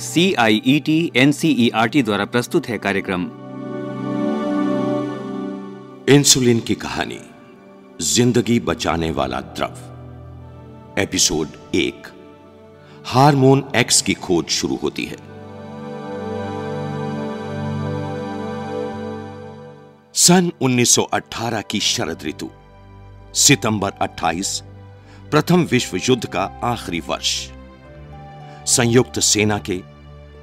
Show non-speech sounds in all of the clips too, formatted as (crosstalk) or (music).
C I E T N C E R T द्वारा प्रस्तुत है कार्यक्रम। इंसुलिन की कहानी, ज़िंदगी बचाने वाला द्रव। एपिसोड एक, हार्मोन एक्स की खोज शुरू होती है। सन 1918 की शरद ऋतु, सितंबर 28 प्रथम विश्व युद्ध का आखिरी वर्ष। संयुक्त सेना के,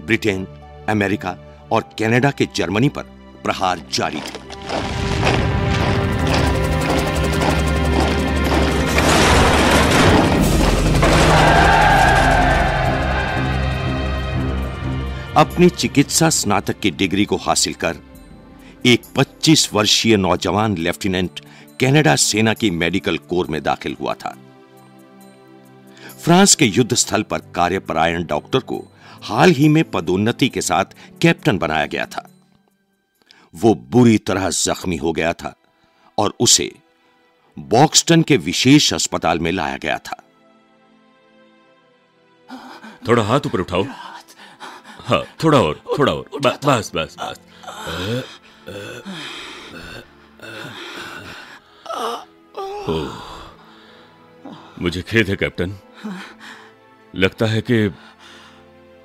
ब्रिटेन, अमेरिका और कनाडा के जर्मनी पर प्रहार जारी। थे अपनी चिकित्सा स्नातक की डिग्री को हासिल कर, एक 25 वर्षीय नौजवान लेफ्टिनेंट कनाडा सेना की मेडिकल कोर में दाखिल हुआ था। फ्रांस के युद्ध स्थल पर कार्यपरायण डॉक्टर को हाल ही में पदोन्नति के साथ कैप्टन बनाया गया था। वो बुरी तरह जख्मी हो गया था और उसे बॉक्सटन के विशेष अस्पताल में लाया गया था। थोड़ा हाथ ऊपर उठाओ। हाँ थोड़ा और थोड़ा और। बस बस बस। मुझे खेद है कैप्टन। लगता है कि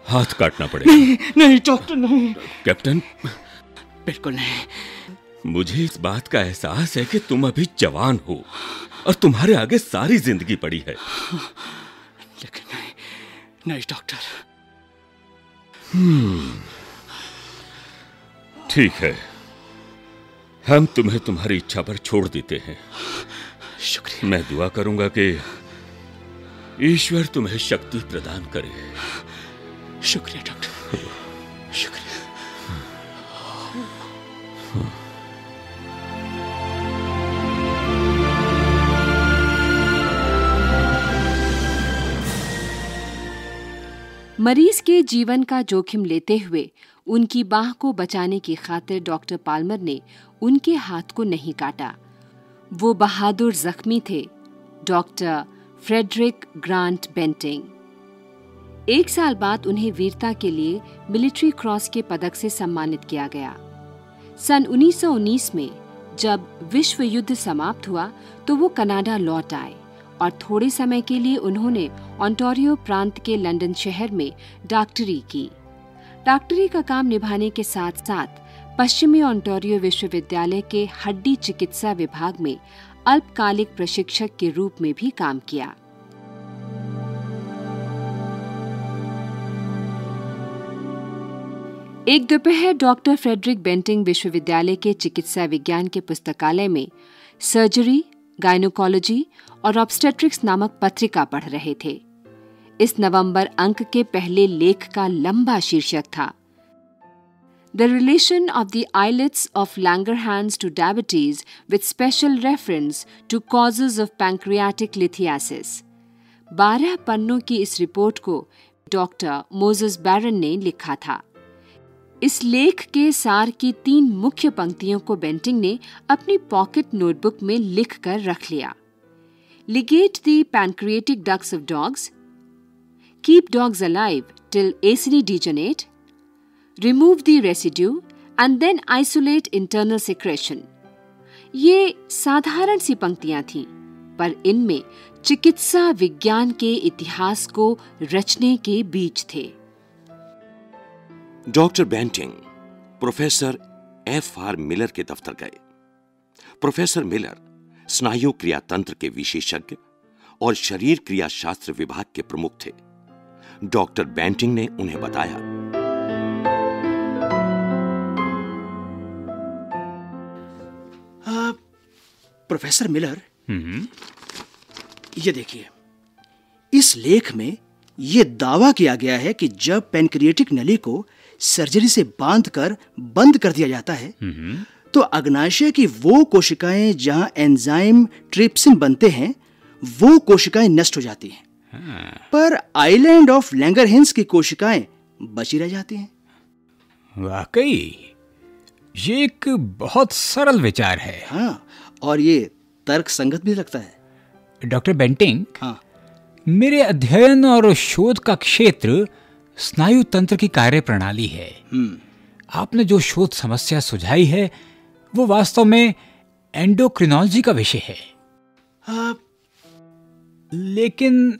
हाथ काटना पड़ेगा। नहीं डॉक्टर नहीं। कैप्टन? बिल्कुल नहीं। मुझे इस बात का एहसास है कि तुम अभी जवान हो और तुम्हारे आगे सारी ज़िंदगी पड़ी है। लेकिन नहीं नहीं डॉक्टर। ठीक है। हम तुम्हें तुम्हारी इच्छा पर छोड़ देते हैं। शुक्रिया। मैं दुआ करूँगा कि ईश्वर तुम्हें शक्ति प्रदान करे। शुक्रिया डॉक्टर। शुक्रिया। मरीज़ के जीवन का जोखिम लेते हुए उनकी बाह को बचाने की खातिर डॉक्टर पाल्मर ने उनके हाथ को नहीं काटा। वो बहादुर जख्मी थे डॉक्टर फ्रेडरिक ग्रांट बेंटिंग। एक साल बाद उन्हें वीरता के लिए मिलिट्री क्रॉस के पदक से सम्मानित किया गया। सन 1919 में जब विश्व युद्ध समाप्त हुआ तो वो कनाडा लौट आए और थोड़े समय के लिए उन्होंने ऑन्टोरियो प्रांत के लंदन शहर में डॉक्टरी की। डॉक्टरी का काम निभाने के साथ साथ पश्चिमी ऑन्टोरियो विश्वविद्यालय के हड्डी चिकित्सा विभाग में अल्पकालिक प्रशिक्षक के रूप में भी काम किया। एक दोपहर डॉक्टर फ्रेडरिक बेंटिंग विश्वविद्यालय के चिकित्सा विज्ञान के पुस्तकालय में सर्जरी, गायनोकोलॉजी और ऑब्स्टेट्रिक्स नामक पत्रिका पढ़ रहे थे। इस नवंबर अंक के पहले लेख का लंबा शीर्षक था। The relation of the islets of Langerhans to diabetes with special reference to causes of pancreatic lithiasis बारह पन्नों की इस रिपोर्ट को डॉक्टर मोजेस बैरन ने लिखा था। इस लेख के सार की तीन मुख्य पंक्तियों को बेंटिंग ने अपनी पॉकेट नोटबुक में लिख कर रख लिया। Ligate the pancreatic ducts of dogs keep dogs alive till acini degenerate remove the residue and then isolate internal secretion ये साधारण सी पंक्तियाँ थीं, पर इनमें चिकित्सा विज्ञान के इतिहास को रचने के बीज थे। Doctor Banting, professor F R Miller के दफ्तर गए। प्रोफेसर मिलर स्नायु क्रिया तंत्र के विशेषज्ञ और शरीर क्रिया शास्त्र विभाग के प्रमुख थे। डॉक्टर बेंटिंग ने उन्हें बताया। प्रोफेसर मिलर ये देखिए। इस लेख में यह दावा किया गया है कि जब पेनक्रिएटिक नली को सर्जरी से बांधकर बंद कर दिया जाता है तो अग्नाशय की वो कोशिकाएँ जहाँ एंजाइम ट्रिप्सिन बनते हैं वो कोशिकाएँ नष्ट हो जाती हैं। पर आइलैंड ऑफ़ लैंगरहिंस की कोशिकाएँ बची रह जाती हैं। वाकई ये एक बहुत सरल विचार है। हाँ। और ये तर्क संगत भी लगता है। डॉक्टर बेंटिंग हाँ। मेरे अध्ययन और शोध का क्षेत्र स्नायु तंत्र की कार्य प्रणाली है आपने जो शोध समस्या सुझाई है वो वास्तव में एंडोक्रिनोलॉजी का विषय है। आ, लेकिन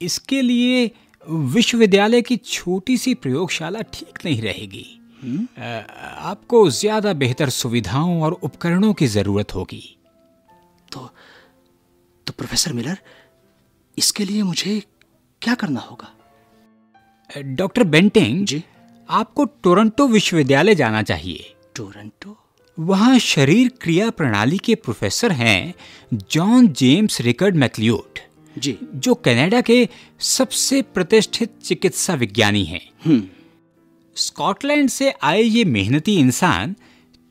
इसके लिए विश्वविद्यालय की छोटी सी प्रयोगशाला ठीक नहीं रहेगी। आ, आपको ज़्यादा बेहतर सुविधाओं और उपकरणों की ज़रूरत होगी। प्रोफेसर मिलर इसके लिए मुझे क्या करना होगा? Doctor Banting ji. आपको टोरंटो विश्वविद्यालय जाना चाहिए। टोरंटो? वहाँ शरीर क्रिया प्रणाली के प्रोफेसर हैं John James Rickard McLeod ji. जो कनाडा के सबसे प्रतिष्ठित चिकित्सा विज्ञानी हैं। स्कॉटलैंड से आए ये मेहनती इंसान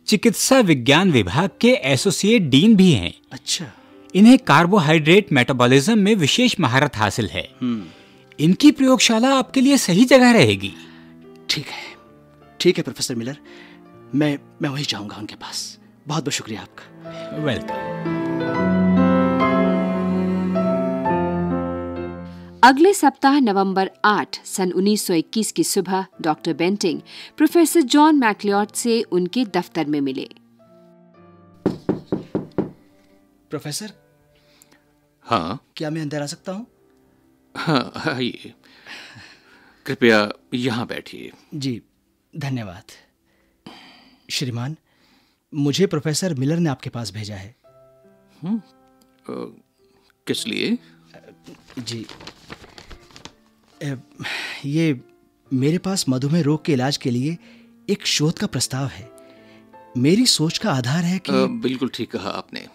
चिकित्सा विज्ञान विभाग के एसोसिएट डीन भी हैं। अच्छा। इन्हें कार्बोहाइड्रेट मेटाबॉलिज्म में विशेष महारत हासिल है। इनकी प्रयोगशाला आपके लिए सही जगह रहेगी। ठीक है। ठीक है प्रोफेसर मिलर। मैं मैं वहीं जाऊँगा उनके पास। बहुत बहुत शुक्रिया आपका। वेलकम अगले सप्ताह नवंबर 8 सन 1921 की सुबह doctor Banting professor John Macleod से उनके दफ्तर में मिले। प्रोफेसर? हाँ। क्या मैं अंदर आ सकता हूँ? हाँ आइए। कृपया यहाँ बैठिए। जी धन्यवाद। श्रीमान मुझे प्रोफेसर मिलर ने आपके पास भेजा है। किस लिए? जी। ये मेरे पास मधुमेह रोग के इलाज के लिए एक शोध का प्रस्ताव है। मेरी सोच का आधार है कि अ, बिल्कुल ठीक कहा आपने।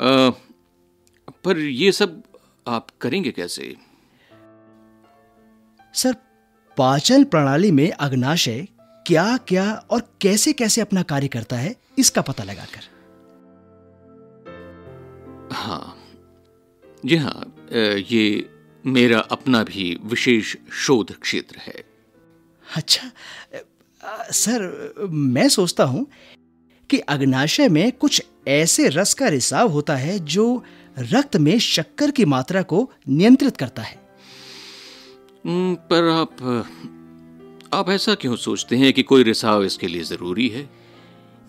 पर ये सब आप करेंगे कैसे? सर पाचन प्रणाली में अग्नाशय क्या क्या और कैसे कैसे अपना कार्य करता है इसका पता लगाकर। हाँ। जी हाँ ये मेरा अपना भी विशेष शोध क्षेत्र है। अच्छा सर मैं सोचता हूँ कि अग्नाशय में कुछ ऐसे रस का रिसाव होता है जो रक्त में शक्कर की मात्रा को नियंत्रित करता है। पर आप आप ऐसा क्यों सोचते हैं कि कोई रिसाव इसके लिए ज़रूरी है?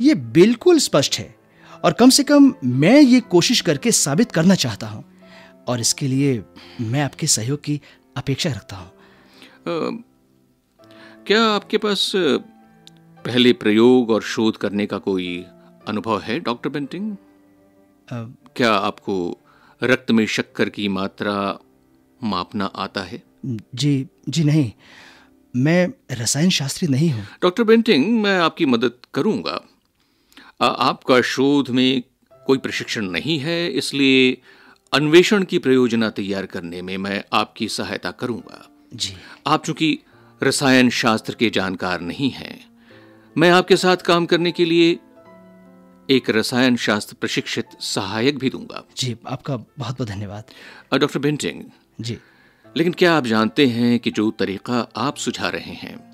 ये बिल्कुल स्पष्ट है और कम से कम मैं ये कोशिश करके साबित करना चाहता हूँ और इसके लिए मैं आपके सहयोग की अपेक्षा रखता हूँ। क्या आपके पास पहले प्रयोग और शोध करने का कोई अनुभव है डॉक्टर बेंटिंग क्या आपको रक्त में शक्कर की मात्रा मापना आता है? जी जी नहीं। मैं रसायन शास्त्री नहीं हूँ। डॉक्टर बेंटिंग मैं आपकी मदद करूँगा। आ, आपका शोध में कोई प्रशिक्षण नहीं है इसलिए अन्वेषण की प्रयोजना तैयार करने में मैं आपकी सहायता करूँगा। जी। आप चूँकि रसायन शास्त्र के जानकार नहीं हैं मैं आपके साथ काम करने के लिए एक रसायन शास्त्र प्रशिक्षित सहायक भी दूँगा। जी आपका बहुत बहुत धन्यवाद। Doctor Banting ji. लेकिन क्या आप जानते हैं कि जो तरीका आप सुझा रहे हैं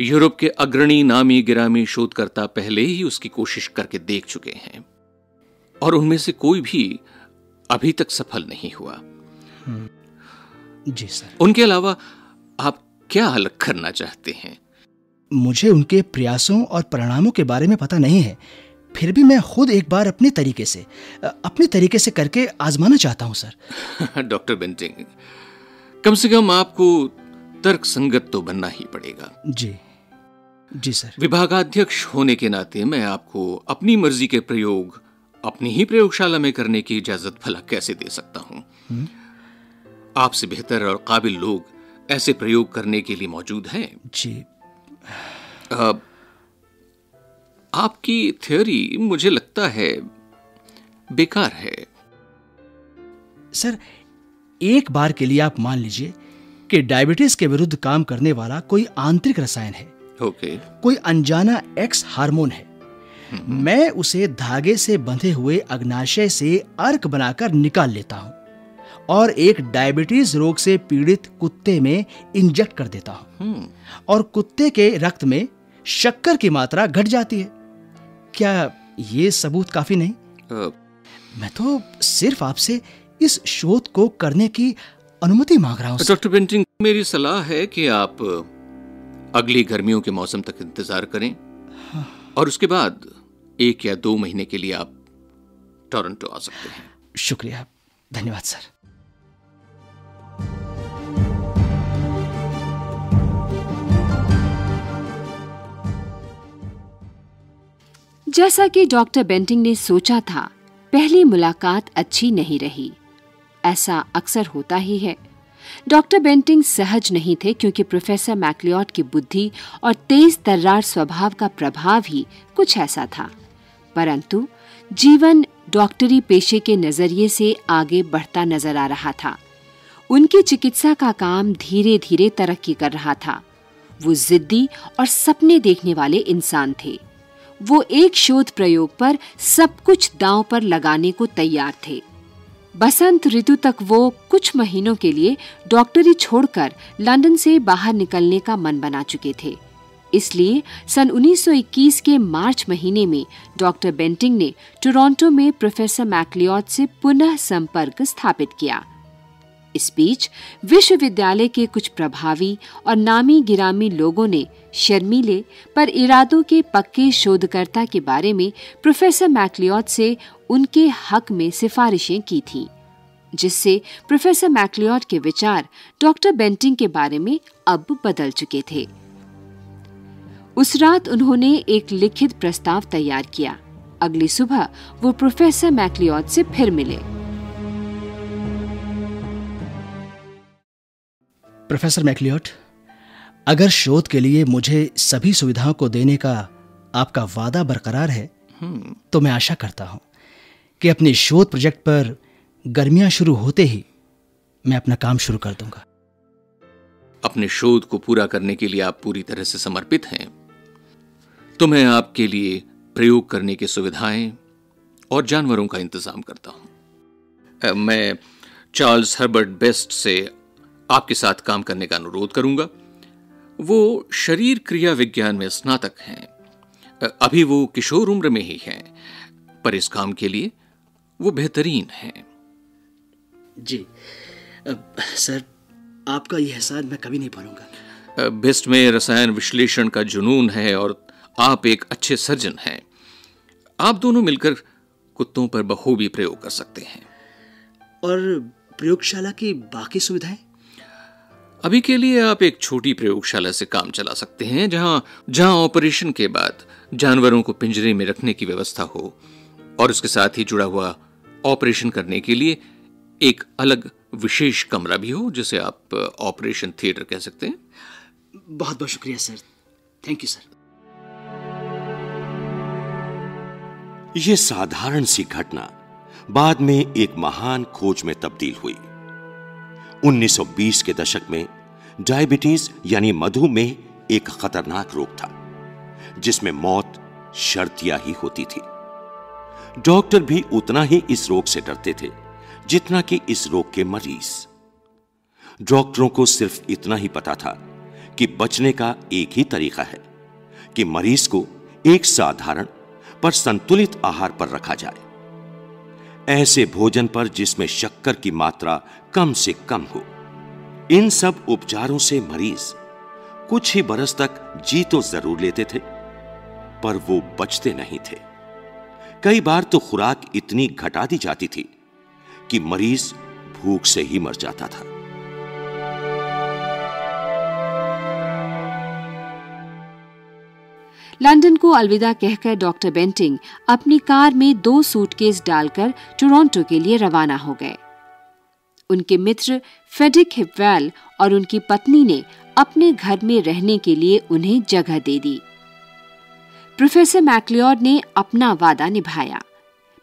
यूरोप के अग्रणी नामी गिरामी शोधकर्ता पहले ही उसकी कोशिश करके देख चुके हैं और उनमें से कोई भी अभी तक सफल नहीं हुआ। जी सर। उनके अलावा आप क्या अलग करना चाहते हैं? मुझे उनके प्रयासों और परिणामों के बारे में पता नहीं है। फिर भी मैं खुद एक बार अपने तरीके से अपने तरीके से करके आजमाना चाहता हूँ सर। (laughs) डॉक्टर बेंटिंग कम से कम आपको तर्क संगत तो बनना ही पड़ेगा। जी। जी सर। विभागाध्यक्ष होने के नाते मैं आपको अपनी मर्ज़ी के प्रयोग अपनी ही प्रयोगशाला में करने की इजाज़त भला कैसे दे सकता हूँ? आपसे बेहतर और काबिल लोग ऐसे प्रयोग करने के लिए मौजूद हैं? जी। अब आपकी थ्योरी मुझे लगता है बेकार है। सर एक बार के लिए आप मान लीजिए कि डायबिटीज़ के विरुद्ध काम करने वाला कोई आंतरिक रसायन है। ओके कोई अनजाना एक्स हार्मोन है। मैं उसे धागे से बंधे हुए अग्नाशय से अर्क बनाकर निकाल लेता हूँ और एक डायबिटीज़ रोग से पीड़ित कुत्ते में इंजेक्ट कर देता हूँ। और कुत्ते के रक्त में शक्कर की मात्रा घट जाती है। क्या ये सबूत काफ़ी नहीं? मैं तो सिर्फ़ आपसे इस शोध को करने की अनुमति मांग रहा हूँ डॉक्टर बेंटिंग मेरी सलाह है कि आप अगली गर्मियों के मौसम तक इंतज़ार करें। और उसके बाद एक या दो महीने के लिए आप टोरंटो आ सकते हैं। शुक्रिया। धन्यवाद सर। जैसा कि डॉक्टर बेंटिंग ने सोचा था, पहली मुलाकात अच्छी नहीं रही। ऐसा अक्सर होता ही है। डॉक्टर बेंटिंग सहज नहीं थे क्योंकि प्रोफेसर मैक्लियॉट की बुद्धि और तेज तर्रार स्वभाव का प्रभाव ही कुछ ऐसा था। परंतु जीवन डॉक्टरी पेशे के नज़रिए से आगे बढ़ता नज़र आ रहा था। उनकी चिकित्सा का काम धीरे धीरे तरक्की कर रहा था। वो जिद्दी और सपने देखने वाले इंसान थे। वो एक शोध प्रयोग पर सब कुछ दांव पर लगाने को तैयार थे। बसंत ऋतु तक वो कुछ महीनों के लिए डॉक्टरी छोड़कर लंदन से बाहर निकलने का मन बना चुके थे। इसलिए सन 1921 के मार्च महीने में डॉक्टर बेंटिंग ने टोरंटो में प्रोफेसर मैकलियॉट से पुनः संपर्क स्थापित किया। इस बीच, विश्वविद्यालय के कुछ प्रभावी और नामी गिरामी लोगों ने शर्मीले पर इरादों के पक्के शोधकर्ता के बारे में प्रोफेसर मैकलियॉट से उनके हक में सिफारिशें की थीं, जिससे प्रोफेसर मैकलियॉट के विचार डॉक्टर बेंटिंग के बारे में अब बदल चुके थे। उस रात उन्होंने एक लिखित प्रस्ताव तैयार किया। अगली सुबह वो प्रोफेसर मैकलियॉट से फिर मिले। प्रोफेसर मैकलियट अगर शोध के लिए मुझे सभी सुविधाओं को देने का आपका वादा बरकरार है तो मैं आशा करता हूँ कि अपने शोध प्रोजेक्ट पर गर्मियाँ शुरू होते ही मैं अपना काम शुरू कर दूँगा। अपने शोध को पूरा करने के लिए आप पूरी तरह से समर्पित हैं तो मैं आपके लिए प्रयोग करने की सुविधाएँ और जानवरों का इंतज़ाम करता हूँ। मैं चार्ल्स हर्बर्ट बेस्ट से आपके साथ काम करने का अनुरोध करूँगा। वो शरीर क्रिया विज्ञान में स्नातक हैं। अभी वो किशोर उम्र में ही हैं पर इस काम के लिए वो बेहतरीन हैं। जी। सर आपका यह एहसान मैं कभी नहीं भूलूँगा बेस्ट में रसायन विश्लेषण का जुनून है और आप एक अच्छे सर्जन हैं। आप दोनों मिलकर कुत्तों पर बखूबी प्रयोग कर सकते हैं। और प्रयोगशाला की बाकी सुविधाएँ? अभी के लिए आप एक छोटी प्रयोगशाला से काम चला सकते हैं जहाँ जहाँ ऑपरेशन के बाद जानवरों को पिंजरे में रखने की व्यवस्था हो और उसके साथ ही जुड़ा हुआ ऑपरेशन करने के लिए एक अलग विशेष कमरा भी हो जिसे आप ऑपरेशन थिएटर कह सकते हैं। बहुत बहुत शुक्रिया सर। थैंक यू सर यह साधारण सी घटना बाद में एक महान खोज में तब्दील हुई। 1920 के दशक में डायबिटीज़ यानी मधुमेह एक खतरनाक रोग था, जिसमें मौत शर्तिया ही होती थी। डॉक्टर भी उतना ही इस रोग से डरते थे, जितना कि इस रोग के मरीज़। डॉक्टरों को सिर्फ़ इतना ही पता था कि बचने का एक ही तरीका है, कि मरीज़ को एक साधारण पर संतुलित आहार पर रखा जाए। ऐसे भोजन पर जिसमें शक्कर की मात्रा कम से कम हो। इन सब उपचारों से मरीज़ कुछ ही बरस तक जी तो ज़रूर लेते थे, पर वो बचते नहीं थे। कई बार तो खुराक इतनी घटा दी जाती थी कि मरीज़ भूख से ही मर जाता था। लंदन को अलविदा कहकर डॉक्टर बेंटिंग अपनी कार में दो सूटकेस डालकर टोरंटो के लिए रवाना हो गए। उनके मित्र फेडिक हिपवेल और उनकी पत्नी ने अपने घर में रहने के लिए उन्हें जगह दे दी। प्रोफेसर मैकलियोड ने अपना वादा निभाया।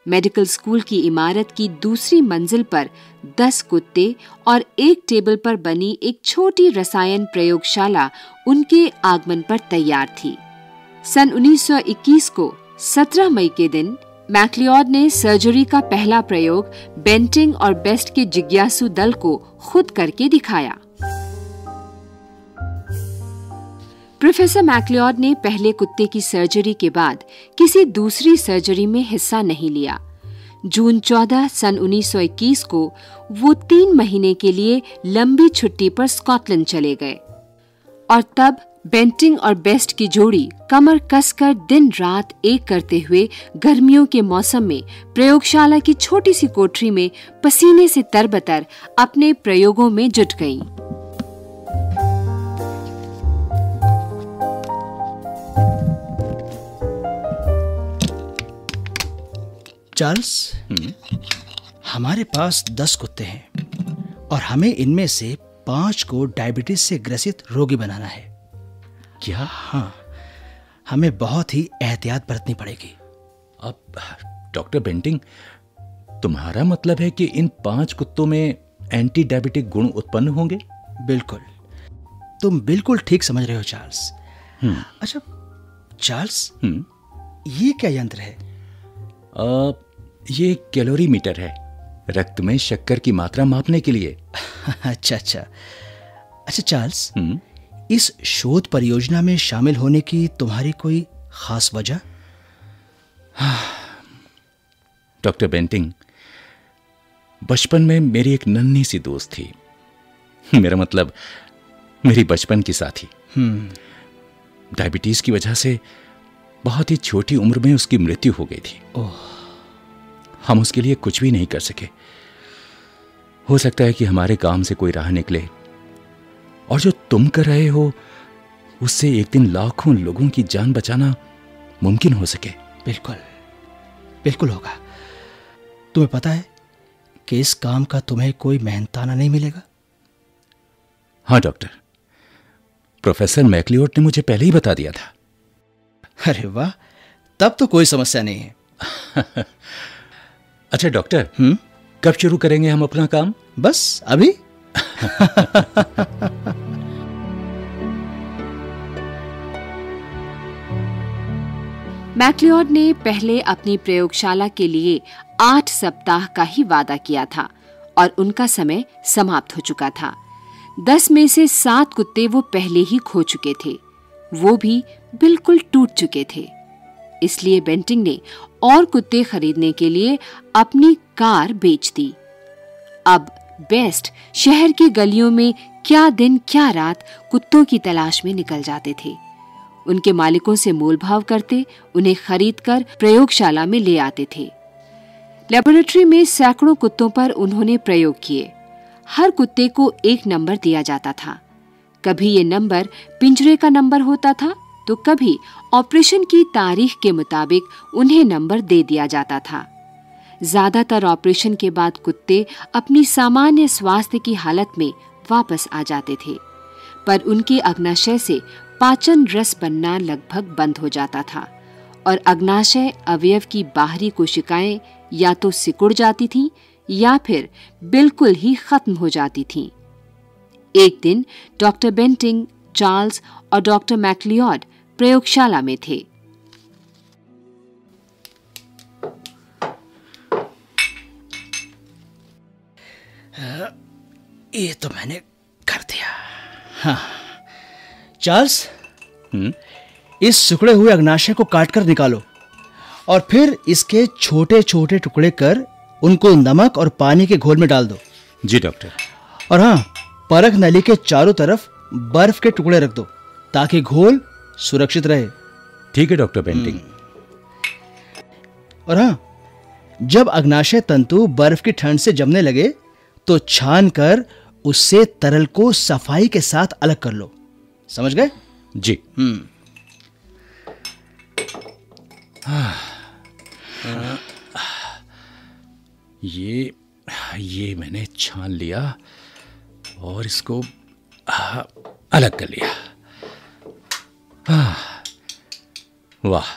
मेडिकल स्कूल की इमारत की दूसरी मंजिल पर दस कुत्ते और एक टेबल पर बनी एक छोटी रसायन प्रयोगशाला उनके आगमन पर तैयार थी। सन 1921 को 17 मई के दिन मैक्लियोड ने सर्जरी का पहला प्रयोग बेंटिंग और बेस्ट के जिज्ञासु दल को खुद करके दिखाया। प्रोफेसर मैक्लियोड ने पहले कुत्ते की सर्जरी के बाद किसी दूसरी सर्जरी में हिस्सा नहीं लिया। जून 14 सन 1921 को वो तीन महीने के लिए लंबी छुट्टी पर स्कॉटलैंड चले गए और तब बेंटिंग और बेस्ट की जोड़ी कमर कसकर दिन रात एक करते हुए गर्मियों के मौसम में प्रयोगशाला की छोटी सी कोठरी में पसीने से तरबतर अपने प्रयोगों में जुट गईं। चार्ल्स हमारे पास दस कुत्ते हैं और हमें इनमें से पाँच को डायबिटीज़ से ग्रसित रोगी बनाना है क्या? हाँ। हमें बहुत ही एहतियात बरतनी पड़ेगी। अब डॉक्टर बेंटिंग तुम्हारा मतलब है कि इन पाँच कुत्तों में एंटी डायबिटिक गुण उत्पन्न होंगे? बिल्कुल। तुम बिल्कुल ठीक समझ रहे हो चार्ल्स। अच्छा चार्ल्स हम्म, ये क्या यंत्र है? आ, ये कैलोरी मीटर है रक्त में शक्कर की मात्रा मापने के लिए। (laughs) अच्छा अच्छा। अच्छा चार्ल्स हम्म, इस शोध परियोजना में शामिल होने की तुम्हारी कोई खास वजह? (sighs) डॉक्टर बेंटिंग बचपन में मेरी एक नन्ही सी दोस्त थी। (laughs) मेरा मतलब मेरी बचपन की साथी। डायबिटीज़ की वजह से बहुत ही छोटी उम्र में उसकी मृत्यु हो गई थी। ओह। हम उसके लिए कुछ भी नहीं कर सके। हो सकता है कि हमारे काम से कोई राह निकले और जो तुम कर रहे हो उससे एक दिन लाखों लोगों की जान बचाना मुमकिन हो सके। बिल्कुल बिल्कुल होगा। तुम्हें पता है कि इस काम का तुम्हें कोई मेहनताना नहीं मिलेगा? हाँ डॉक्टर। प्रोफेसर मैकलियोट ने मुझे पहले ही बता दिया था। अरे वाह तब तो कोई समस्या नहीं है। (laughs) अच्छा डॉक्टर हम्म? कब शुरू करेंगे हम अपना काम? बस अभी? (laughs) मैक्लियोड ने पहले अपनी प्रयोगशाला के लिए आठ सप्ताह का ही वादा किया था और उनका समय समाप्त हो चुका था। दस में से सात कुत्ते वो पहले ही खो चुके थे। वो भी बिल्कुल टूट चुके थे। इसलिए बेंटिंग ने और कुत्ते खरीदने के लिए अपनी कार बेच दी। अब बेस्ट शहर की गलियों में क्या दिन क्या रात कुत्तों की तलाश में निकल जाते थे। उनके मालिकों से मोलभाव करते, उन्हें खरीदकर प्रयोगशाला में ले आते थे। लेबोरेटरी में सैकड़ों कुत्तों पर उन्होंने प्रयोग किए। हर कुत्ते को एक नंबर दिया जाता था। कभी ये नंबर पिंजरे का नंबर होता था तो कभी ऑपरेशन की तारीख के मुताबिक उन्हें नंबर दे दिया जाता था। ज़्यादातर ऑपरेशन के बाद कुत्ते अपनी सामान्य स्वास्थ्य की हालत में वापस आ जाते थे। पर उनके अग्नाशय से पाचन रस बनना लगभग बंद हो जाता था, और अग्नाशय अवयव की बाहरी कोशिकाएँ या तो सिकुड़ जाती थीं, या फिर बिल्कुल ही खत्म हो जाती थीं। एक दिन डॉक्टर बेंटिंग, चार्ल्स और डॉक्टर मैक्लियॉड प्रयोगशाला में थे। ये तो मैंने कर दिया। हाँ। चार्ल्स? हम्म? इस सुखड़े हुए अग्नाशय को काटकर निकालो और फिर इसके छोटे छोटे टुकड़े कर उनको नमक और पानी के घोल में डाल दो। जी डॉक्टर। और हाँ परख नली के चारों तरफ़ बर्फ़ के टुकड़े रख दो ताकि घोल सुरक्षित रहे। ठीक है डॉक्टर पेंटिंग। और हाँ जब अग्नाशय तंतु बर्फ़ की ठंड से जमने लगे तो छान कर उससे तरल को सफ़ाई के साथ अलग कर लो। समझ गए? जी। ये ये मैंने छान लिया और इसको अलग कर लिया। वाह।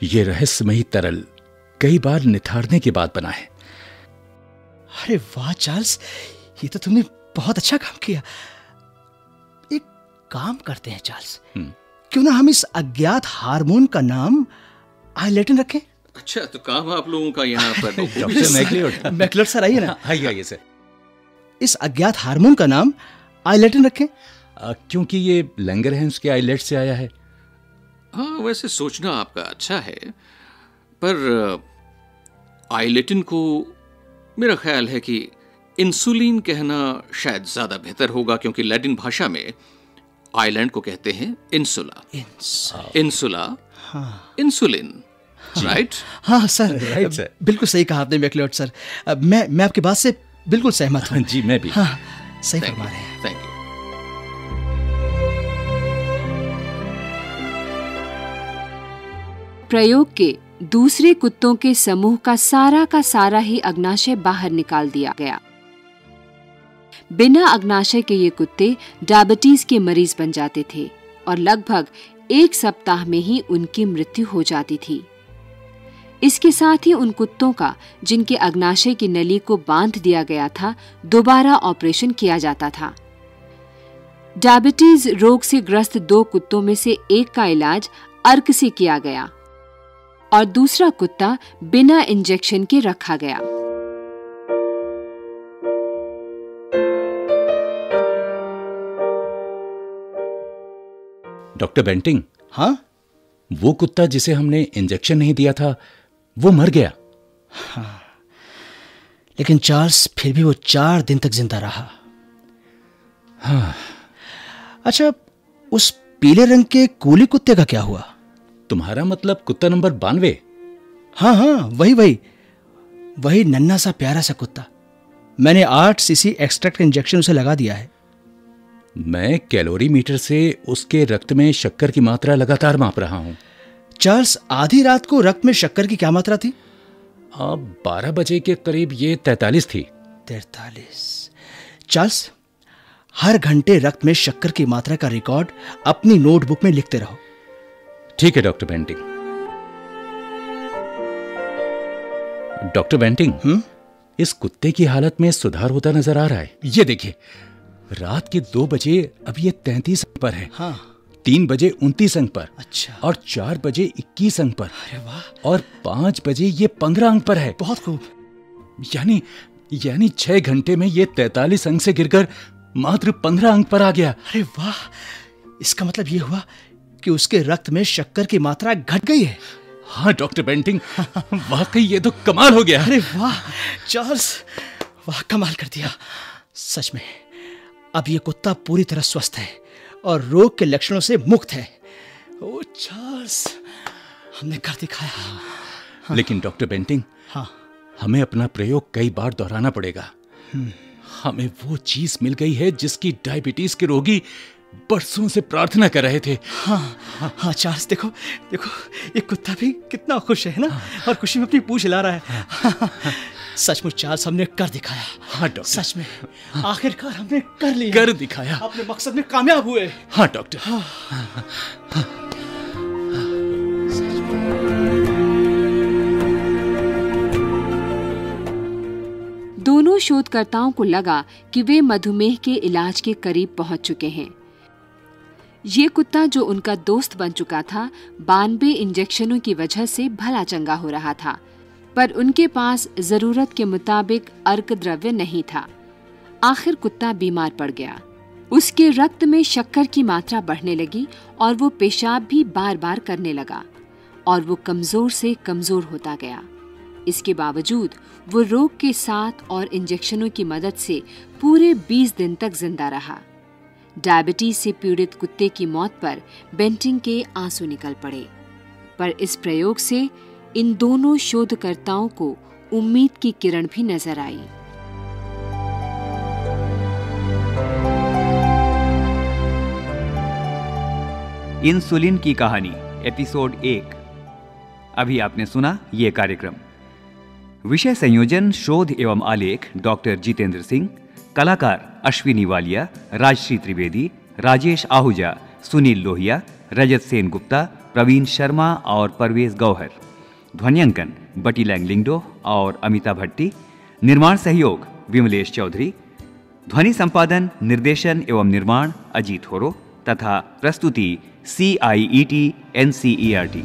ये रहस्यमयी तरल कई बार निथारने के बाद बना है। अरे वाह चार्ल्स ये तो तुमने बहुत अच्छा काम किया। काम करते हैं चार्ल्स। हम्म। क्यों ना हम इस अज्ञात हार्मोन का नाम आइलेटिन रखें? अच्छा तो काम आप लोगों का यहाँ पर (laughs) मैकलर सर आइए ना। आइए आइए सर। इस अज्ञात हार्मोन का नाम आइलेटिन रखें। क्योंकि ये लंगरहंस के आइलेट से आया है। हाँ वैसे सोचना आपका अच्छा है पर आइलेटिन को मेरा ख्याल है कि इंसुलिन कहना शायद ज़्यादा बेहतर होगा क्योंकि लैटिन भाषा में आइलैंड को कहते हैं इंसुला इंसुला हाँ। इंसुलिन राइट हाँ सर। राइट सर बिल्कुल सही कहा आपने मैकलोड सर। मैं मैं आपकी बात से बिल्कुल सहमत हूँ। जी मैं भी। हाँ सही फरमा रहे हैं थैंक यू प्रयोग के दूसरे कुत्तों के समूह का सारा का सारा ही अग्नाशय बाहर निकाल दिया गया। बिना अग्नाशय के ये कुत्ते डायबिटीज़ के मरीज़ बन जाते थे और लगभग एक सप्ताह में ही उनकी मृत्यु हो जाती थी। इसके साथ ही उन कुत्तों का, जिनके अग्नाशय की नली को बाँध दिया गया था, दोबारा ऑपरेशन किया जाता था। डायबिटीज़ रोग से ग्रस्त दो कुत्तों में से एक का इलाज अर्क से किया गया और दूसरा कुत्ता बिना इंजेक्शन के रखा गया। Doctor Banting. हाँ? वो कुत्ता जिसे हमने इंजेक्शन नहीं दिया था वो मर गया। हाँ। लेकिन चार्ल्स फिर भी वो चार दिन तक ज़िंदा रहा। हाँ। अच्छा उस पीले रंग के कूली कुत्ते का क्या हुआ? तुम्हारा मतलब कुत्ता नंबर बानवे। हाँ हाँ वही वही। वही नन्ना सा प्यारा सा कुत्ता। मैंने आठ सीसी एक्सट्रैक्ट इंजेक्शन उसे लगा दिया है। मैं कैलोरी मीटर से उसके रक्त में शक्कर की मात्रा लगातार माप रहा हूँ। चार्ल्स आधी रात को रक्त में शक्कर की क्या मात्रा थी? अब बारह बजे के करीब ये तैतालीस थी। तैतालीस। चार्ल्स हर घंटे रक्त में शक्कर की मात्रा का रिकॉर्ड अपनी नोटबुक में लिखते रहो। ठीक है डॉक्टर बेंटिंग। डॉक्टर बेंटिंग हुँ? इस कुत्ते की हालत में सुधार होता नज़र आ रहा है। ये देखिए रात के दो बजे अब ये तैतीस अंक पर है। हाँ। तीन बजे उनतीस अंक पर। अच्छा। और चार बजे इक्कीस अंक पर। अरे वाह। और पाँच बजे ये पंद्रह अंक पर है। बहुत खूब। यानी यानी छह घंटे में ये तैतालीस अंक से गिरकर मात्र पंद्रह अंक पर आ गया। अरे वाह। इसका मतलब ये हुआ कि उसके रक्त में शक्कर की मात्रा घट गई है। हाँ डॉक्टर बेंटिंग वाकई ये तो कमाल हो गया। अरे वाह चार्ल्स वाह कमाल कर दिया। सच में। अब ये कुत्ता पूरी तरह स्वस्थ है और रोग के लक्षणों से मुक्त है। ओ चार्ल्स हमने कर दिखाया। हाँ। लेकिन डॉक्टर बेंटिंग हाँ। हमें अपना प्रयोग कई बार दोहराना पड़ेगा। हम्म। हमें वो चीज़ मिल गई है जिसकी डायबिटीज़ के रोगी बरसों से प्रार्थना कर रहे थे। हाँ हाँ हाँ चार्ल्स देखो देखो ये कुत्ता भी कितना खुश है ना? हाँ, और खुशी में अपनी पूछ हिला रहा है हाँ, हाँ, हाँ, सचमुच चार्ल्स हमने कर दिखाया। हाँ डॉक्टर। सच में हाँ। आखिरकार हमने कर लिया। कर दिखाया। अपने मकसद में कामयाब हुए। हाँ डॉक्टर। हाँ, दोनों शोधकर्ताओं को लगा कि वे मधुमेह के इलाज के करीब पहुँच चुके हैं। ये कुत्ता जो उनका दोस्त बन चुका था बानबे इंजेक्शनों की वजह से भला चंगा हो रहा था। पर उनके पास ज़रूरत के मुताबिक अर्क द्रव्य नहीं था। आखिर कुत्ता बीमार पड़ गया। उसके रक्त में शक्कर की मात्रा बढ़ने लगी और वो पेशाब भी बार बार करने लगा और वो कमज़ोर से कमज़ोर होता गया। इसके बावजूद वो रोग के साथ और इंजेक्शनों की मदद से पूरे 20 दिन तक ज़िंदा रहा। डायबिटीज़ से पीड़ित कुत्ते की मौत पर बेंटिंग के आँसू निकल पड़े। पर इस प्रयोग से इन दोनों शोधकर्ताओं को उम्मीद की किरण भी नज़र आई। इंसुलिन की कहानी, एपिसोड एक। अभी आपने सुना ये कार्यक्रम। विषय संयोजन, शोध एवं आलेख, डॉक्टर जितेंद्र सिंह। कलाकार अश्विनी वालिया, राजश्री त्रिवेदी, राजेश आहूजा, सुनील लोहिया, रजत सेन गुप्ता प्रवीण शर्मा और परवेज गौहर। ध्वनियांकन, बटी लैंगलिंगडो और अमिता भट्टी। निर्माण सहयोग, विमलेश चौधरी। ध्वनि संपादन, निर्देशन एवं निर्माण, अजीत होरो। तथा प्रस्तुति C I E T N C E R T